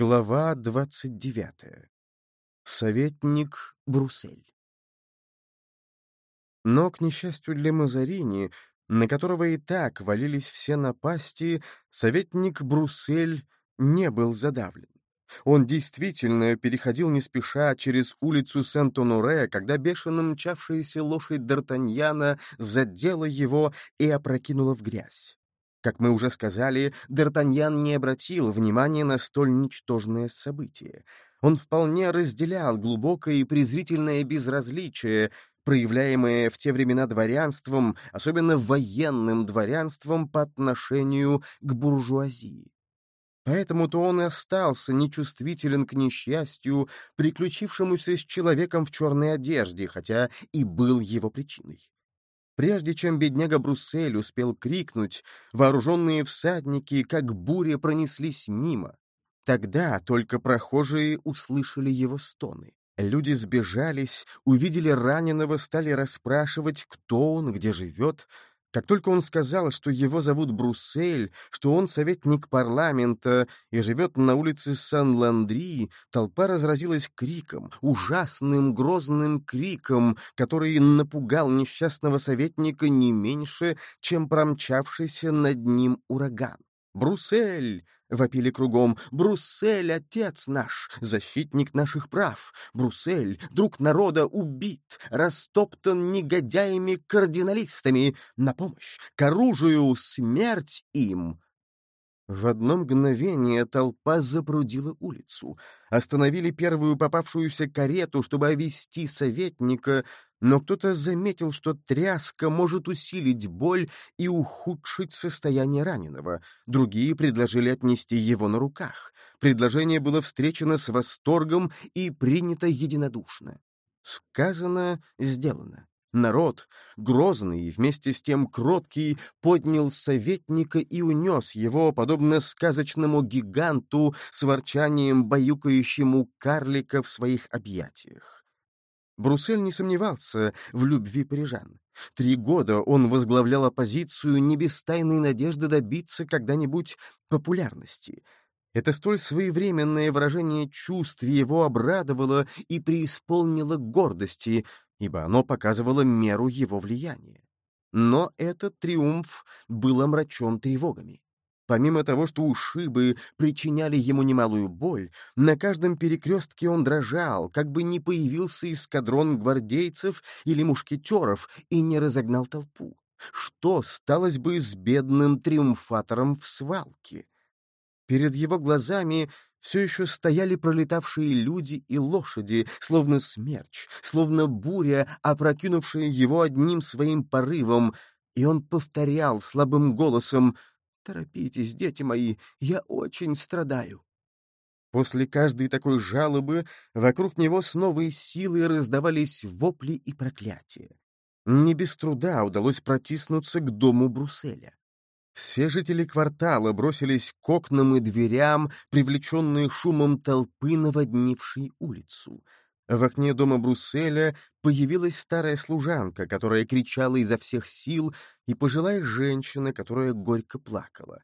Глава 29. Советник Бруссель. Но, к несчастью для Мазарини, на которого и так валились все напасти, советник Бруссель не был задавлен. Он действительно переходил не спеша через улицу Сент-Оноре, когда бешено мчавшаяся лошадь Д'Артаньяна задела его и опрокинула в грязь. Как мы уже сказали, Д'Артаньян не обратил внимания на столь ничтожное событие. Он вполне разделял глубокое и презрительное безразличие, проявляемое в те времена дворянством, особенно военным дворянством по отношению к буржуазии. Поэтому-то он и остался нечувствителен к несчастью, приключившемуся с человеком в черной одежде, хотя и был его причиной. Прежде чем бедняга Бруссель успел крикнуть, вооруженные всадники, как буря, пронеслись мимо. Тогда только прохожие услышали его стоны. Люди сбежались, увидели раненого, стали расспрашивать, кто он, где живет, как только он сказал, что его зовут Бруссель, что он советник парламента и живет на улице Сан-Ландри, толпа разразилась криком, ужасным грозным криком, который напугал несчастного советника не меньше, чем промчавшийся над ним ураган. «Бруссель! — вопили кругом. «Бруссель, отец наш, защитник наших прав! Бруссель, друг народа, убит, растоптан негодяями-кардиналистами! На помощь, к оружию, смерть им!» В одно мгновение толпа запрудила улицу. Остановили первую попавшуюся карету, чтобы овести советника, но кто-то заметил, что тряска может усилить боль и ухудшить состояние раненого. Другие предложили отнести его на руках. Предложение было встречено с восторгом и принято единодушно. Сказано, сделано. Народ, грозный и вместе с тем кроткий, поднял советника и унес его, подобно сказочному гиганту с ворчанием баюкающему карлика в своих объятиях. Бруссель не сомневался в любви парижан. Три года он возглавлял оппозицию не без тайной надежды добиться когда-нибудь популярности. Это столь своевременное выражение чувств его обрадовало и преисполнило гордости, ибо оно показывало меру его влияния. Но этот триумф был омрачен тревогами. Помимо того, что ушибы причиняли ему немалую боль, на каждом перекрестке он дрожал, как бы не появился эскадрон гвардейцев или мушкетеров и не разогнал толпу. Что сталось бы с бедным триумфатором в свалке? Перед его глазами все еще стояли пролетавшие люди и лошади, словно смерч, словно буря, опрокинувшая его одним своим порывом, и он повторял слабым голосом «Торопитесь, дети мои, я очень страдаю». После каждой такой жалобы вокруг него с новой силой раздавались вопли и проклятия. Не без труда удалось протиснуться к дому Брусселя. Все жители квартала бросились к окнам и дверям, привлеченные шумом толпы, наводнившей улицу. В окне дома Брусселя появилась старая служанка, которая кричала изо всех сил, и пожилая женщина, которая горько плакала.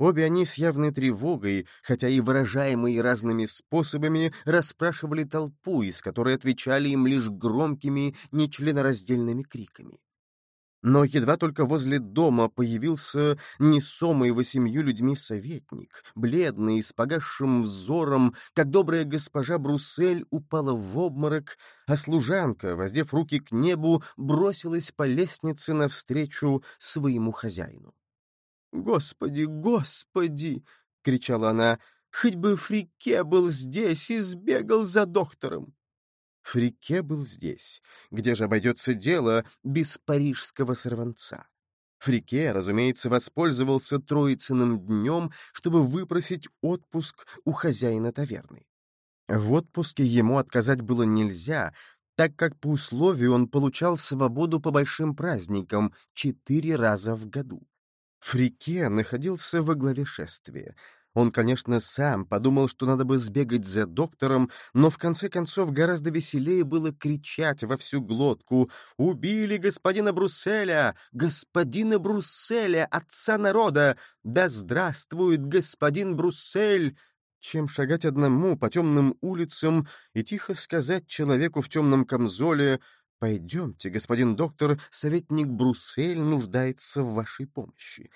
Обе они с явной тревогой, хотя и выражаемые разными способами, расспрашивали толпу, из которой отвечали им лишь громкими, нечленораздельными криками. Но едва только возле дома появился несомый восемью людьми советник, бледный, с погасшим взором, как добрая госпожа Бруссель упала в обморок, а служанка, воздев руки к небу, бросилась по лестнице навстречу своему хозяину. «Господи, господи!» — кричала она. «Хоть бы Фрике был здесь и сбегал за доктором!» Фрике был здесь. Где же обойдется дело без парижского сорванца? Фрике, разумеется, воспользовался Троицыным днем, чтобы выпросить отпуск у хозяина таверны. В отпуске ему отказать было нельзя, так как по условию он получал свободу по большим праздникам четыре раза в году. Фрике находился во главе шествия — он, конечно, сам подумал, что надо бы сбегать за доктором, но в конце концов гораздо веселее было кричать во всю глотку «Убили господина Брусселя! Господина Брусселя, отца народа! Да здравствует господин Бруссель!» чем шагать одному по темным улицам и тихо сказать человеку в темном камзоле «Пойдемте, господин доктор, советник Бруссель нуждается в вашей помощи».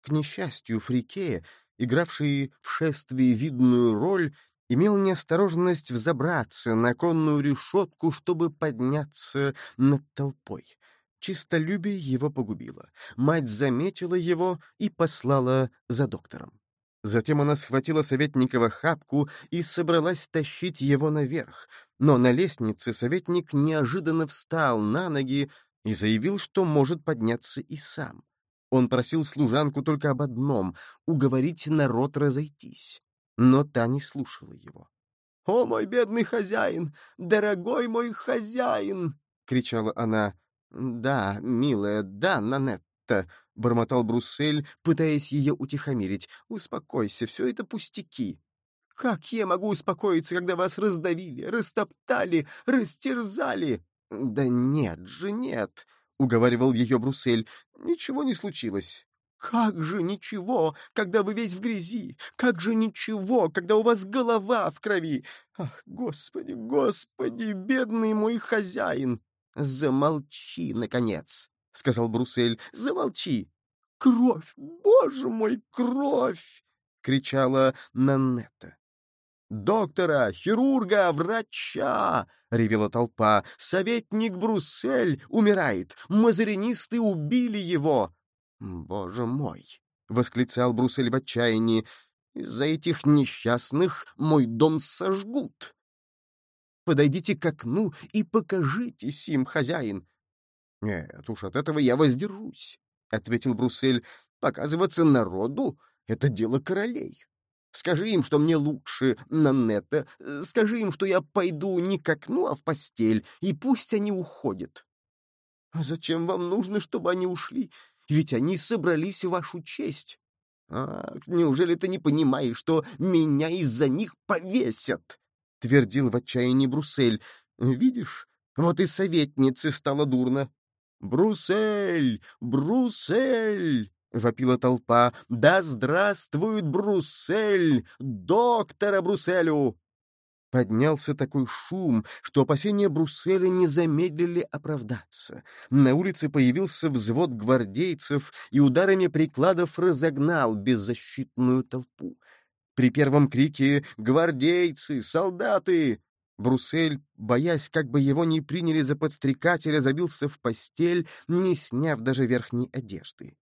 К несчастью, Фрике, игравший в шествии видную роль, имел неосторожность взобраться на конную решетку, чтобы подняться над толпой. Чистолюбие его погубило. Мать заметила его и послала за доктором. Затем она схватила советникова хапку и собралась тащить его наверх, но на лестнице советник неожиданно встал на ноги и заявил, что может подняться и сам. Он просил служанку только об одном — уговорить народ разойтись. Но та не слушала его. «О, мой бедный хозяин! Дорогой мой хозяин!» — кричала она. «Да, милая, да, Нанетта!» — бормотал Бруссель, пытаясь ее утихомирить. «Успокойся, все это пустяки!» «Как я могу успокоиться, когда вас раздавили, растоптали, растерзали?» «Да нет же, нет!» — уговаривал ее Бруссель. «Ничего не случилось». «Как же ничего, когда вы весь в грязи? Как же ничего, когда у вас голова в крови? Ах, господи, господи, бедный мой хозяин!» «Замолчи, наконец!» — сказал Бруссель. «Замолчи!» «Кровь! Боже мой, кровь!» — кричала Нанетта. «Доктора! Хирурга! Врача!» — ревела толпа. «Советник Бруссель умирает! Мазаринисты убили его!» «Боже мой!» — восклицал Бруссель в отчаянии. «Из-за этих несчастных мой дом сожгут!» «Подойдите к окну и покажитесь им, хозяин!» «Нет уж, от этого я воздержусь», — ответил Бруссель. «Показываться народу — это дело королей». Скажи им, что мне лучше, Нанетта. Скажи им, что я пойду не к окну, а в постель, и пусть они уходят. А зачем вам нужно, чтобы они ушли? Ведь они собрались в вашу честь. Ах, неужели ты не понимаешь, что меня из-за них повесят? Твердил в отчаянии Бруссель. Видишь, вот и советнице стало дурно. «Бруссель! Бруссель!» — вопила толпа. «Да здравствует Бруссель! Доктора Брусселю!» Поднялся такой шум, что опасения Брусселя не замедлили оправдаться. На улице появился взвод гвардейцев и ударами прикладов разогнал беззащитную толпу. При первом крике «Гвардейцы! Солдаты!» Бруссель, боясь, как бы его не приняли за подстрекателя, забился в постель, не сняв даже верхней одежды.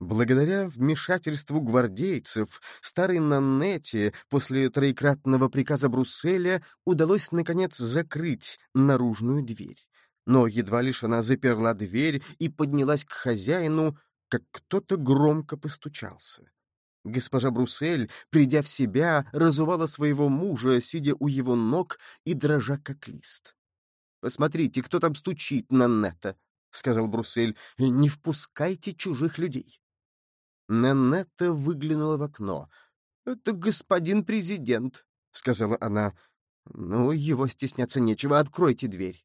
Благодаря вмешательству гвардейцев, старой Наннете после троекратного приказа Брусселя удалось, наконец, закрыть наружную дверь. Но едва лишь она заперла дверь и поднялась к хозяину, как кто-то громко постучался. Госпожа Бруссель, придя в себя, разувала своего мужа, сидя у его ног и дрожа как лист. «Посмотрите, кто там стучит, Наннета», — сказал Бруссель, — «не впускайте чужих людей». Нанетта выглянула в окно. «Это господин президент», — сказала она. «Ну, его стесняться нечего, откройте дверь».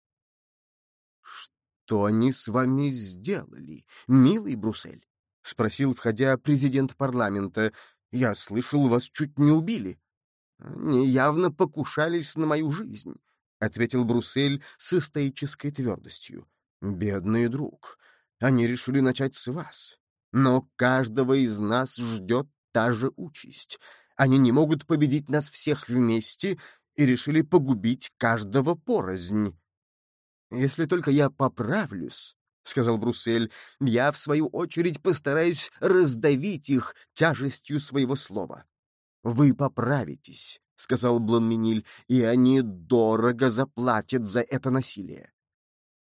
«Что они с вами сделали, милый Бруссель?» — спросил, входя президент парламента. «Я слышал, вас чуть не убили». «Они явно покушались на мою жизнь», — ответил Бруссель с стоической твердостью. «Бедный друг, они решили начать с вас. Но каждого из нас ждет та же участь. Они не могут победить нас всех вместе и решили погубить каждого порознь. Если только я поправлюсь, — сказал Бруссель, — я, в свою очередь, постараюсь раздавить их тяжестью своего слова. — Вы поправитесь, — сказал Бланминиль, — и они дорого заплатят за это насилие.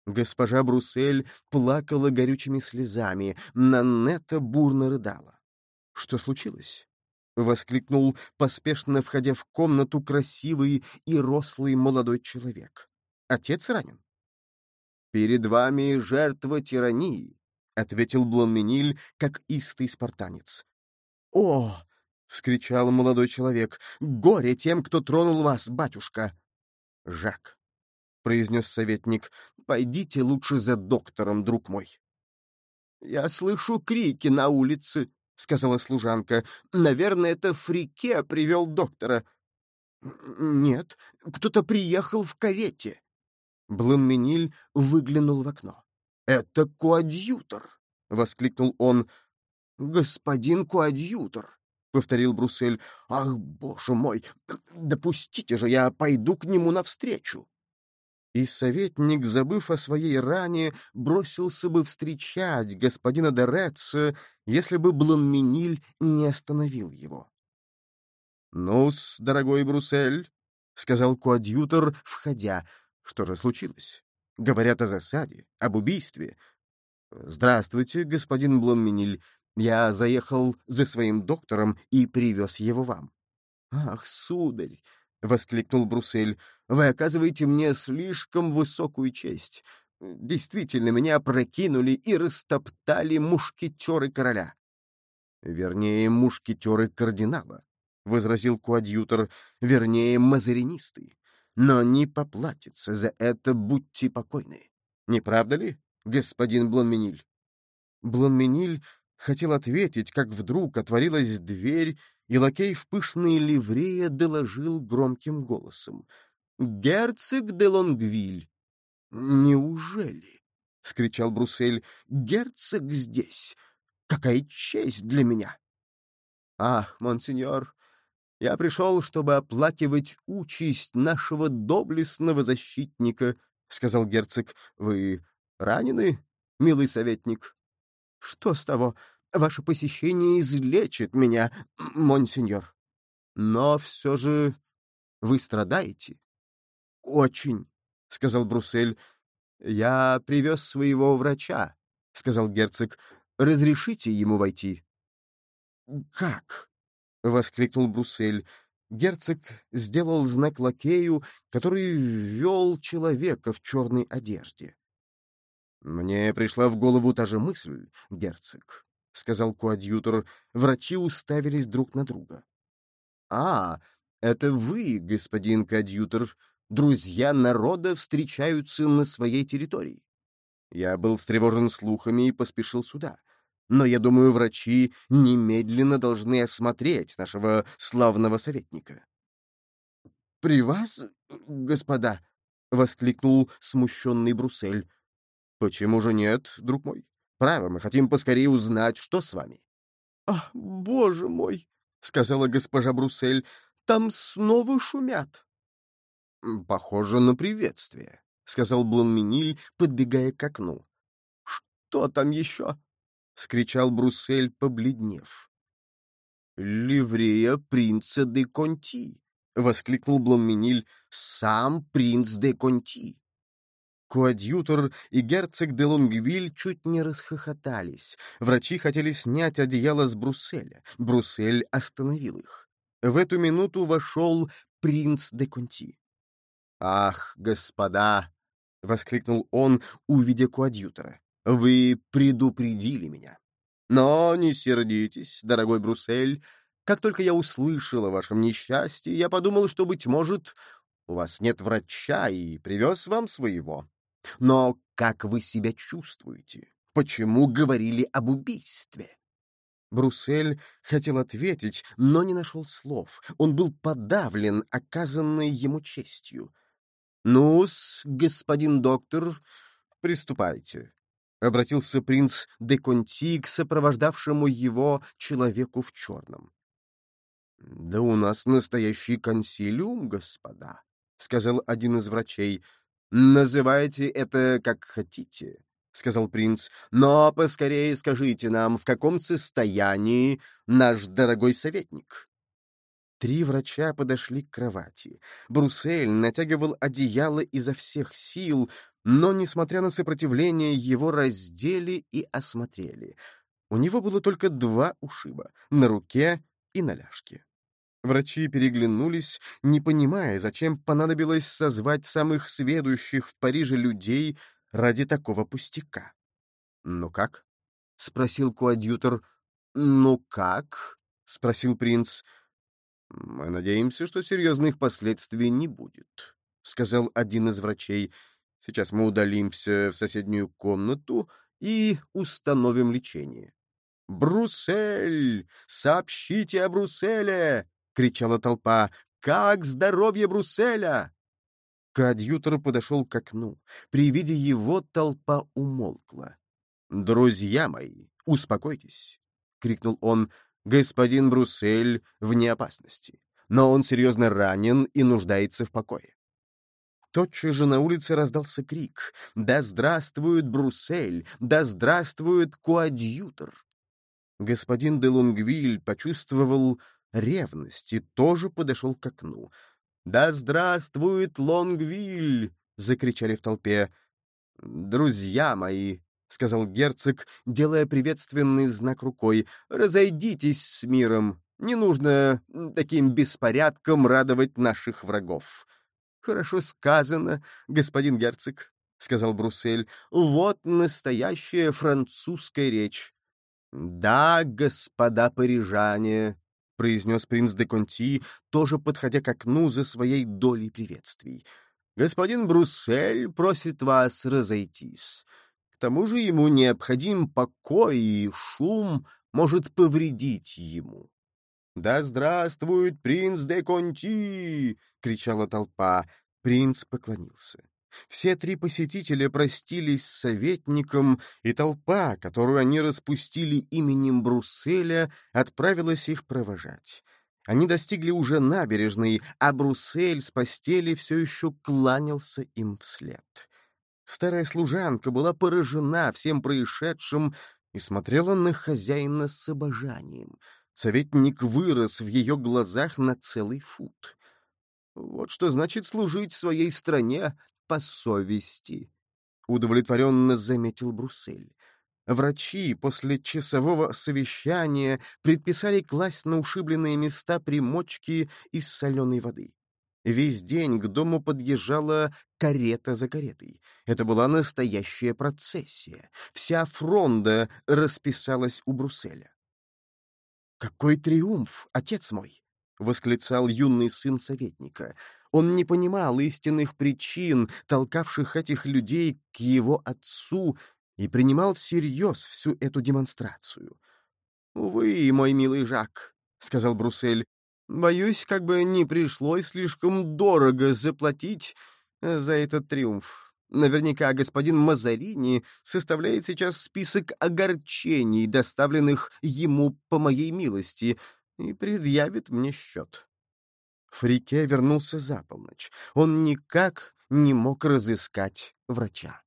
Госпожа Бруссель плакала горючими слезами, Нанетта бурно рыдала. — Что случилось? — воскликнул, поспешно входя в комнату, красивый и рослый молодой человек. — Отец ранен? — Перед вами жертва тирании, — ответил Блонмениль, как истый спартанец. — О! — вскричал молодой человек. — Горе тем, кто тронул вас, батюшка! — Жак, — произнес советник, — пойдите лучше за доктором, друг мой. — Я слышу крики на улице, — сказала служанка. «Наверное, это Фрике привел доктора». «Нет, кто-то приехал в карете». Бланмениль выглянул в окно. «Это коадьютор!» — воскликнул он. «Господин коадьютор!» — повторил Бруссель. «Ах, боже мой! Допустите же, я пойду к нему навстречу!» И советник, забыв о своей ране, бросился бы встречать господина Дореца, если бы Бланминиль не остановил его. «Ну-с, дорогой Бруссель», — сказал коадьютор, входя, — «что же случилось? Говорят о засаде, об убийстве. Здравствуйте, господин Бланминиль, я заехал за своим доктором и привез его вам». «Ах, сударь!» — воскликнул Бруссель. «Вы оказываете мне слишком высокую честь. Действительно, меня прокинули и растоптали мушкетеры короля». «Вернее, мушкетеры кардинала», — возразил коадьютор, — «вернее, мазаринисты. Но не поплатится за это, будьте покойны. Не правда ли, господин Бланмениль?» Бланмениль хотел ответить, как вдруг отворилась дверь, и лакей в пышной ливрее доложил громким голосом. «Герцог де Лонгвиль!» «Неужели?» — скричал Бруссель. «Герцог здесь! Какая честь для меня!» «Ах, монсеньор, я пришел, чтобы оплакивать участь нашего доблестного защитника», — сказал герцог. «Вы ранены, милый советник?» «Что с того? Ваше посещение излечит меня, монсеньор. Но все же вы страдаете. — Очень, — сказал Бруссель. — Я привез своего врача, — сказал герцог. — Разрешите ему войти? — Как? — воскликнул Бруссель. Герцог сделал знак лакею, который ввел человека в черной одежде. Мне пришла в голову та же мысль, герцог, — сказал коадьютор. Врачи уставились друг на друга. — А, это вы, господин коадьютор. Друзья народа встречаются на своей территории. Я был встревожен слухами и поспешил сюда. Но я думаю, врачи немедленно должны осмотреть нашего славного советника. — При вас, господа? — воскликнул смущенный Бруссель. — Почему же нет, друг мой? Право, мы хотим поскорее узнать, что с вами. — Ах, боже мой! — сказала госпожа Бруссель. — Там снова шумят. — Похоже на приветствие, — сказал Бланминиль, подбегая к окну. — Что там еще? — скричал Бруссель, побледнев. — Ливрея принца де Конти! — воскликнул Бланминиль. — Сам принц де Конти! Коадьютор и герцог де Лонгвиль чуть не расхохотались. Врачи хотели снять одеяло с Брусселя. Бруссель остановил их. В эту минуту вошел принц де Конти. «Ах, господа!» — воскликнул он, увидя коадьютора. «Вы предупредили меня. Но не сердитесь, дорогой Бруссель. Как только я услышал о вашем несчастье, я подумал, что, быть может, у вас нет врача и привез вам своего. Но как вы себя чувствуете? Почему говорили об убийстве?» Бруссель хотел ответить, но не нашел слов. Он был подавлен оказанной ему честью. ну господин доктор, приступайте», — обратился принц де Конти к сопровождавшему его человеку в черном. «Да у нас настоящий консилиум, господа», — сказал один из врачей. «Называйте это как хотите», — сказал принц, «но поскорее скажите нам, в каком состоянии наш дорогой советник». Три врача подошли к кровати. Бруссель натягивал одеяло изо всех сил, но, несмотря на сопротивление, его раздели и осмотрели. У него было только два ушиба — на руке и на ляжке. Врачи переглянулись, не понимая, зачем понадобилось созвать самых сведущих в Париже людей ради такого пустяка. «Ну как?» — спросил коадьютор. «Ну как?» — спросил принц. «Мы надеемся, что серьезных последствий не будет», — сказал один из врачей. «Сейчас мы удалимся в соседнюю комнату и установим лечение». «Бруссель! Сообщите о Брусселе!» — кричала толпа. «Как здоровье Брусселя?» Коадьютор подошел к окну. При виде его толпа умолкла. «Друзья мои, успокойтесь!» — крикнул он. «Господин Бруссель вне опасности, но он серьезно ранен и нуждается в покое». Тотчас же на улице раздался крик «Да здравствует Бруссель! Да здравствует коадьютор!» Господин де Лунгвиль почувствовал ревность и тоже подошел к окну. «Да здравствует Лонгвиль!» — закричали в толпе. «Друзья мои!» — сказал герцог, делая приветственный знак рукой. «Разойдитесь с миром. Не нужно таким беспорядком радовать наших врагов». «Хорошо сказано, господин герцог», — сказал Бруссель. «Вот настоящая французская речь». «Да, господа парижане», — произнес принц де Конти, тоже подходя к окну за своей долей приветствий. «Господин Бруссель просит вас разойтись. К тому же ему необходим покой, и шум может повредить ему». «Да здравствует принц де Конти!» — кричала толпа. Принц поклонился. Все три посетителя простились с советником, и толпа, которую они распустили именем Брусселя, отправилась их провожать. Они достигли уже набережной, а Бруссель с постели все еще кланялся им вслед. Старая служанка была поражена всем происшедшим и смотрела на хозяина с обожанием. Советник вырос в ее глазах на целый фут. Вот что значит служить своей стране по совести, — удовлетворенно заметил Бруссель. Врачи после часового совещания предписали класть на ушибленные места примочки из соленой воды. Весь день к дому подъезжала карета за каретой. Это была настоящая процессия. Вся фронда расписалась у Брусселя. «Какой триумф, отец мой!» — восклицал юный сын советника. Он не понимал истинных причин, толкавших этих людей к его отцу, и принимал всерьез всю эту демонстрацию. «Увы, мой милый Жак», — сказал Бруссель, — «боюсь, как бы не пришлось слишком дорого заплатить э, за этот триумф. Наверняка господин Мазарини составляет сейчас список огорчений, доставленных ему по моей милости, и предъявит мне счет». Фрике вернулся за полночь. Он никак не мог разыскать врача.